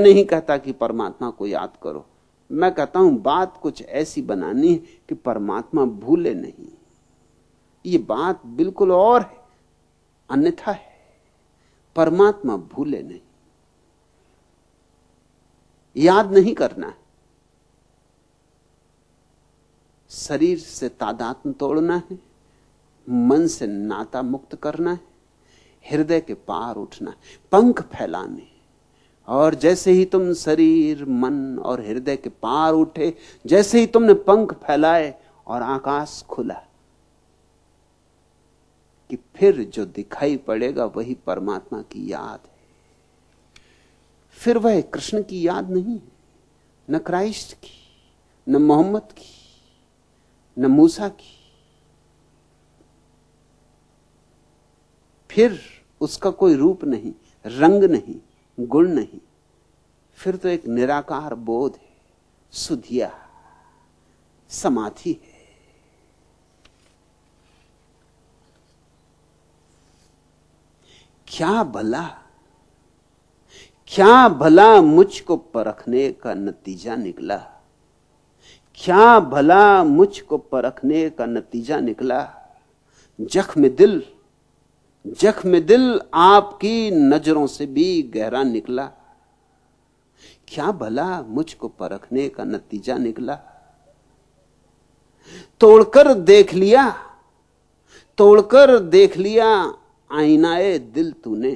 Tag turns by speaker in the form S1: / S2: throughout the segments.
S1: नहीं कहता कि परमात्मा को याद करो। मैं कहता हूँ, बात कुछ ऐसी बनानी है कि परमात्मा भूले नहीं। ये बात बिल्कुल और है, अन्यथा है। परमात्मा भूले नहीं। याद नहीं करना है। शरीर से तादात्म तोड़ना है, मन से नाता मुक्त करना है, हृदय के पार उठना पंख फैलाने और जैसे ही तुम शरीर, मन और हृदय के पार उठे, जैसे ही तुमने पंख फैलाए और आकाश खुला, कि फिर जो दिखाई पड़ेगा वही परमात्मा की याद है। फिर वह कृष्ण की याद नहीं है, न क्राइस्ट की, न मोहम्मद की, न मूसा की। फिर उसका कोई रूप नहीं, रंग नहीं गुण नहीं। फिर तो एक निराकार बोध है, सुधिया, समाधि है। क्या भला क्या भला मुझको परखने का नतीजा निकला? क्या भला मुझको परखने का नतीजा निकला? जख्म दिल जख्म दिल आपकी नज़रों से भी गहरा निकला। क्या भला मुझको परखने का नतीजा निकला? तोड़कर देख लिया, तोड़कर देख लिया आईनाए दिल तूने।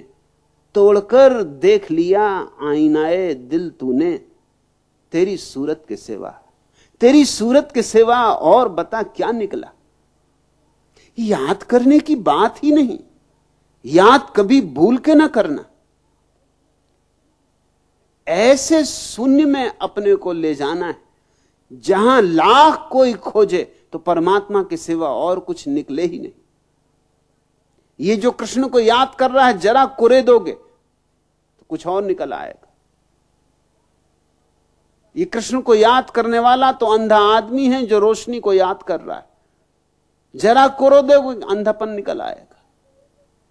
S1: तोड़कर देख लिया आईनाए दिल तूने। तेरी सूरत के सेवा, तेरी सूरत के सेवा और बता क्या निकला? याद करने की बात ही नहीं। याद कभी भूल के ना करना। ऐसे शून्य में अपने को ले जाना है। जहाँ लाख कोई खोजे तो परमात्मा के सिवा और कुछ निकले ही नहीं। ये जो कृष्ण को याद कर रहा है, जरा कुरे दोगे तो कुछ और निकल आएगा। ये कृष्ण को याद करने वाला तो अंधा आदमी है जो रोशनी को याद कर रहा है। जरा कुरो दोगे, अंधापन निकल आएगा।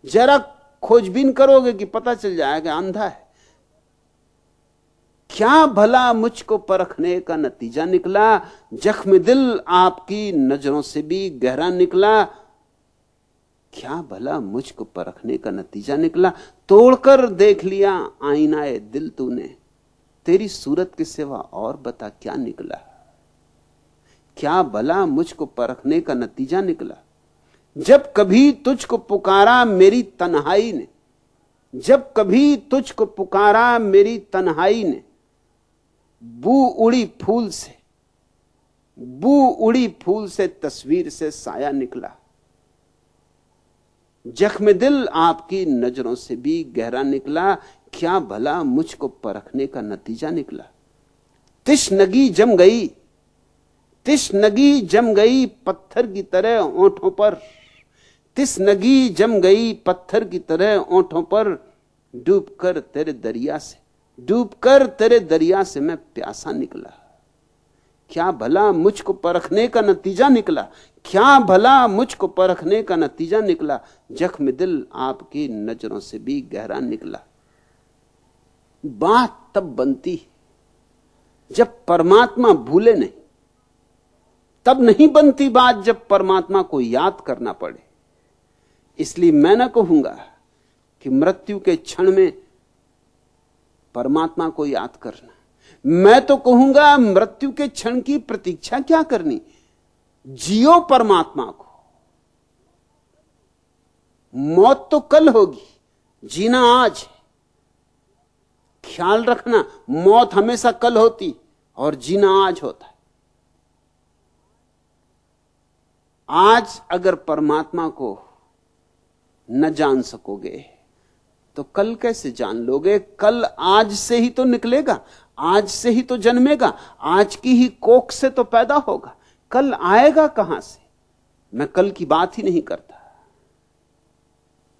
S1: जरा खोजबीन करोगे कि पता चल जाएगा, अंधा है। क्या भला मुझको परखने का नतीजा निकला? जख्म दिल आपकी नज़रों से भी गहरा निकला। क्या भला मुझको परखने का नतीजा निकला? तोड़कर देख लिया आईनाए दिल तूने। तेरी सूरत के सिवा और बता क्या निकला? क्या भला मुझको परखने का नतीजा निकला? जब कभी तुझको पुकारा मेरी तन्हाई ने, जब कभी तुझको पुकारा मेरी तन्हाई ने, बू उड़ी फूल से, बू उड़ी फूल से तस्वीर से साया निकला। जख्म दिल आपकी नज़रों से भी गहरा निकला, क्या भला मुझको परखने का नतीजा निकला। तिश नगी जम गई तिश नगी जम गई पत्थर की तरह ओंठों पर। तिस नगी जम गई पत्थर की तरह ओंठों पर डूबकर तेरे दरिया से। डूबकर तेरे दरिया से मैं प्यासा निकला। क्या भला मुझको परखने का नतीजा निकला? क्या भला मुझको परखने का नतीजा निकला? जख्म दिल आपकी नज़रों से भी गहरा निकला। बात तब बनती जब परमात्मा भूले नहीं। तब नहीं बनती बात जब परमात्मा को याद करना पड़े। इसलिए मैं ना कहूँगा कि मृत्यु के क्षण में परमात्मा को याद करना। मैं तो कहूँगा मृत्यु के क्षण की प्रतीक्षा क्या करनी? जियो परमात्मा को। मौत तो कल होगी, जीना आज ख्याल रखना, मौत हमेशा कल होती और जीना आज होता है। आज अगर परमात्मा को न जान सकोगे। तो कल कैसे जान लोगे? कल आज से ही तो निकलेगा, आज से ही तो जन्मेगा, आज की ही कोख से तो पैदा होगा। कल आएगा कहाँ से? मैं कल की बात ही नहीं करता।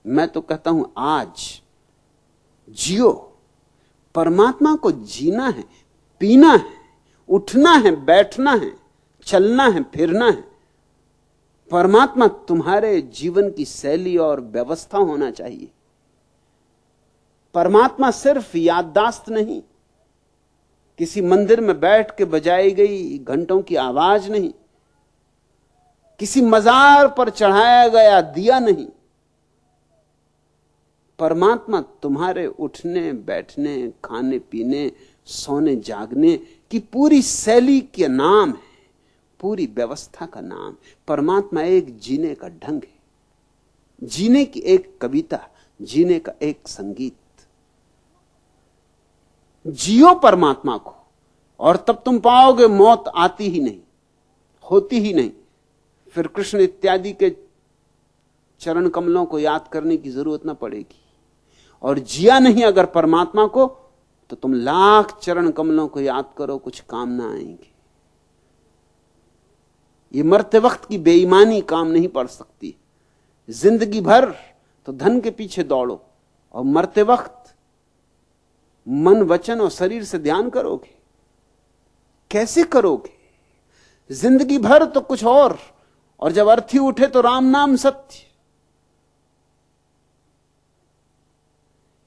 S1: मैं तो कहता हूँ, आज जियो। परमात्मा को जीना है, पीना है, उठना है, बैठना है, चलना है, फिरना है। परमात्मा तुम्हारे जीवन की शैली और व्यवस्था होना चाहिए। परमात्मा सिर्फ़ याददाश्त नहीं, किसी मंदिर में बैठ के बजाई गई घंटों की आवाज़ नहीं, किसी मजार पर चढ़ाया गया दिया नहीं। परमात्मा तुम्हारे उठने, बैठने, खाने, पीने, सोने, जागने की पूरी शैली के नाम है। पूरी व्यवस्था का नाम, परमात्मा एक जीने का ढंग है। जीने की एक कविता, जीने का एक संगीत। जियो परमात्मा को, और तब तुम पाओगे मौत आती ही नहीं, होती ही नहीं। फिर कृष्ण इत्यादि के चरण कमलों को याद करने की ज़रूरत ना पड़ेगी। और जिया नहीं अगर परमात्मा को तो तुम लाख चरण कमलों को याद करो, कुछ काम ना आएँगे। ये मरते वक्त की बेईमानी काम नहीं पड़ सकती। ज़िंदगी भर तो धन के पीछे दौड़ो और मरते वक्त मन, वचन और शरीर से ध्यान करोगे। कैसे करोगे? ज़िंदगी भर तो कुछ और और जब अर्थी उठे तो राम नाम सत्य।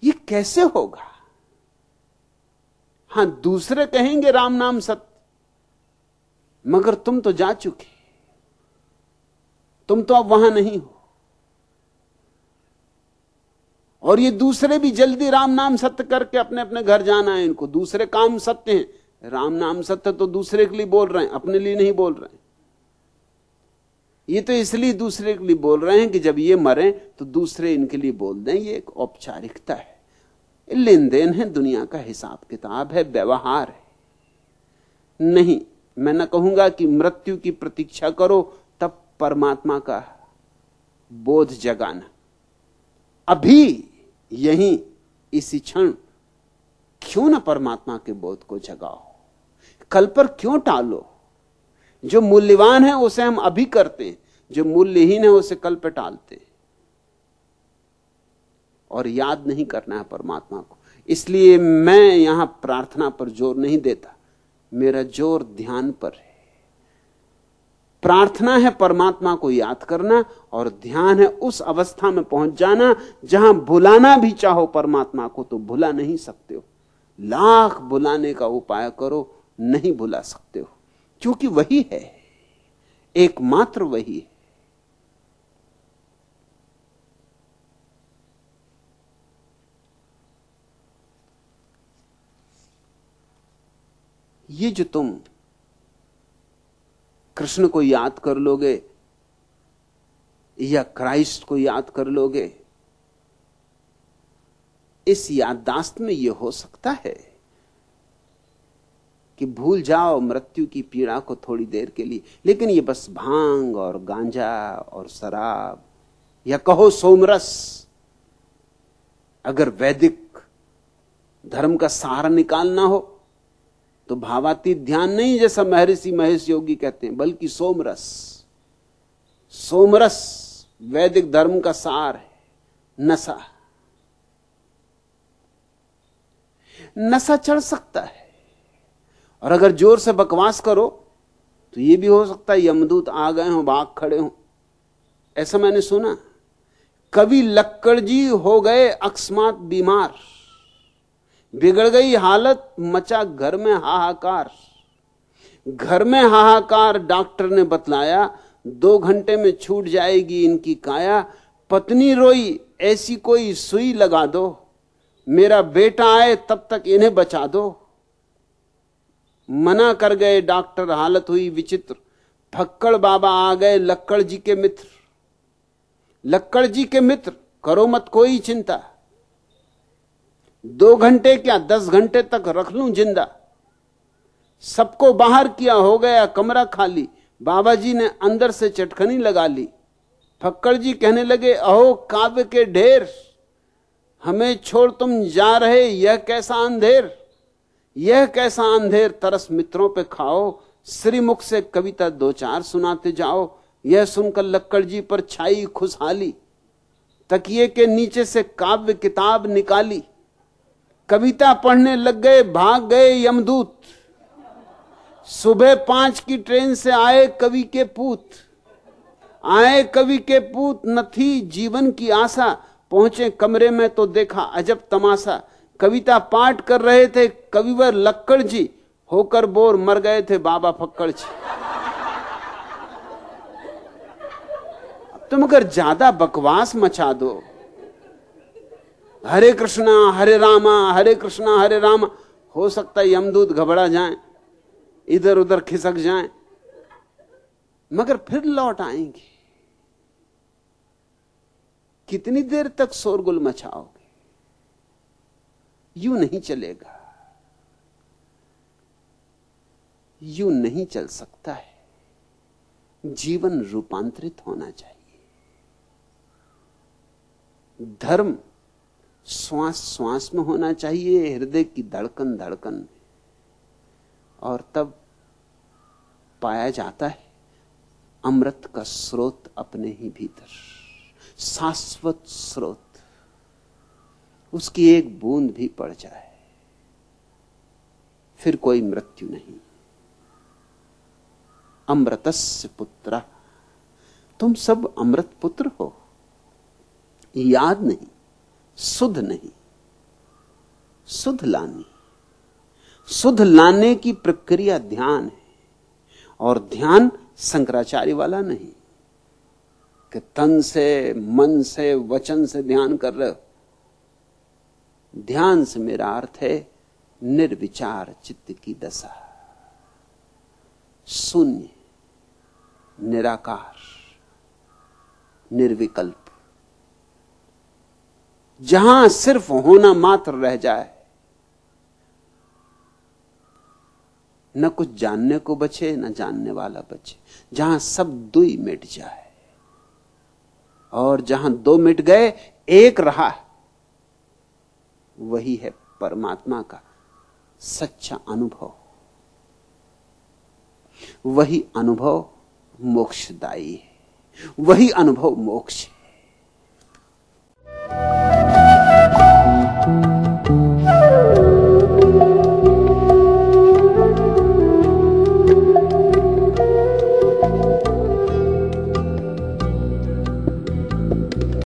S1: ये कैसे होगा? हाँ, दूसरे कहेंगे राम नाम सत्य, मगर तुम तो जा चुके। तुम तो अब वहाँ नहीं हो। और ये दूसरे भी जल्दी राम नाम सत्य करके अपने अपने घर जाना है इनको। दूसरे काम सत्य हैं। राम नाम सत्य तो दूसरे के लिए बोल रहे हैं, अपने लिए नहीं बोल रहे ये तो इसलिए दूसरे के लिए बोल रहे हैं कि जब ये मरे तो दूसरे इनके लिए बोल दें। ये एक औपचारिकता है। लेन देन है, दुनिया का हिसाब किताब है, व्यवहार है। नहीं, मैं न कहूँगा कि मृत्यु की प्रतीक्षा करो परमात्मा का बोध जगाना। अभी यही इसी क्षण क्यों ना परमात्मा के बोध को जगाओ? कल पर क्यों टालो? जो मूल्यवान है उसे हम अभी करते हैं। जो मूल्यहीन है उसे कल पे टालते। और याद नहीं करना है परमात्मा को। इसलिए मैं यहाँ प्रार्थना पर ज़ोर नहीं देता। मेरा ज़ोर ध्यान पर है। प्रार्थना है परमात्मा को याद करना और ध्यान है उस अवस्था में पहुँच जाना, जहाँ भुलाना भी चाहो परमात्मा को तो भुला नहीं सकते हो। लाख बुलाने का उपाय करो, नहीं भुला सकते हो। क्योंकि वही है, एकमात्र वही है। ये जो तुम कृष्ण को याद कर लोगे या क्राइस्ट को याद कर लोगे, इस याददाश्त में यह हो सकता है कि भूल जाओ मृत्यु की पीड़ा को थोड़ी देर के लिए। लेकिन ये बस भाँग और गांजा और शराब, या कहो सोमरस, अगर वैदिक धर्म का सहारा निकालना हो तो भावातीत ध्यान नहीं जैसा महर्षि महेश योगी कहते हैं, बल्कि सोमरस। सोमरस वैदिक धर्म का सार है, नशा। नशा चढ़ सकता है। और अगर ज़ोर से बकवास करो तो यह भी हो सकता है, यमदूत आ गए हो, बाघ खड़े हो। ऐसा मैंने सुना। कवि लक्कड़ जी हो गए अकस्मात बीमार। बिगड़ गई हालत, मचा घर में हाहाकार। घर में हाहाकार डॉक्टर ने बतलाया, दो घंटे में छूट जाएगी इनकी काया। पत्नी रोई, ऐसी कोई सुई लगा दो। मेरा बेटा आए, तब तक इन्हें बचा दो। मना कर गए डॉक्टर, हालत हुई विचित्र। फक्कड़ बाबा आ गए लक्कड़ जी के मित्र। लक्कड़ जी के मित्र, करो मत कोई चिंता। दो घंटे क्या दस घंटे तक रख लू ज़िंदा? सबको बाहर किया हो गया कमरा खाली। बाबा जी ने अंदर से चटखनी लगा ली। फक्कड़ जी कहने लगे, अहो, काव्य के ढेर, हमें छोड़ तुम जा रहे, यह कैसा अंधेर? यह कैसा अंधेर? तरस मित्रों पे खाओ, श्रीमुख से कविता दो चार सुनाते जाओ। यह सुनकर लक्कड़ जी पर छाई खुशहाली। तकिए के नीचे से काव्य किताब निकाली। कविता पढ़ने लग गए, भाग गए यमदूत। सुबह पाँच की ट्रेन से आए कवि के पूत। आए कवि के पूत, न थी जीवन की आशा। पहुँचे कमरे में तो देखा अजब तमाशा। कविता पाठ कर रहे थे, कविवर लक्कड़ जी। होकर बोर मर गए थे बाबा फक्कड़ जी। तुम अगर ज़्यादा बकवास मचा दो हरे कृष्णा, हरे रामा, हरे कृष्णा, हरे रामा। हो सकता है यमदूत घबरा जाए इधर उधर खिसक जाए, मगर फिर लौट आएँगे। कितनी देर तक शोरगुल मचाओगे? यू नहीं चलेगा। यू नहीं चल सकता है। जीवन रूपांतरित होना चाहिए। धर्म श्वास श्वास में होना चाहिए, हृदय की धड़कन धड़कन में। और तब पाया जाता है, अमृत का स्रोत अपने ही भीतर, शाश्वत स्रोत। उसकी एक बूंद भी पड़ जाए, फिर कोई मृत्यु नहीं। अमृतस्य पुत्र, तुम सब अमृत पुत्र हो, याद नहीं। सुध नहीं सुध लानी। सुध लाने की प्रक्रिया ध्यान है और ध्यान शंकराचार्य वाला नहीं। कि तन से, मन से, वचन से ध्यान कर रहे हो। ध्यान से मेरा अर्थ है निर्विचार चित्त की दशा। शून्य, निराकार, निर्विकल्प। जहाँ सिर्फ़ होना मात्र रह जाए, न कुछ जानने को बचे, न जानने वाला बचे। जहाँ सब दुई मिट जाए, और जहाँ दो मिट गए, एक रहा वही है परमात्मा का सच्चा अनुभव। वही अनुभव मोक्षदायी है, वही अनुभव मोक्ष है।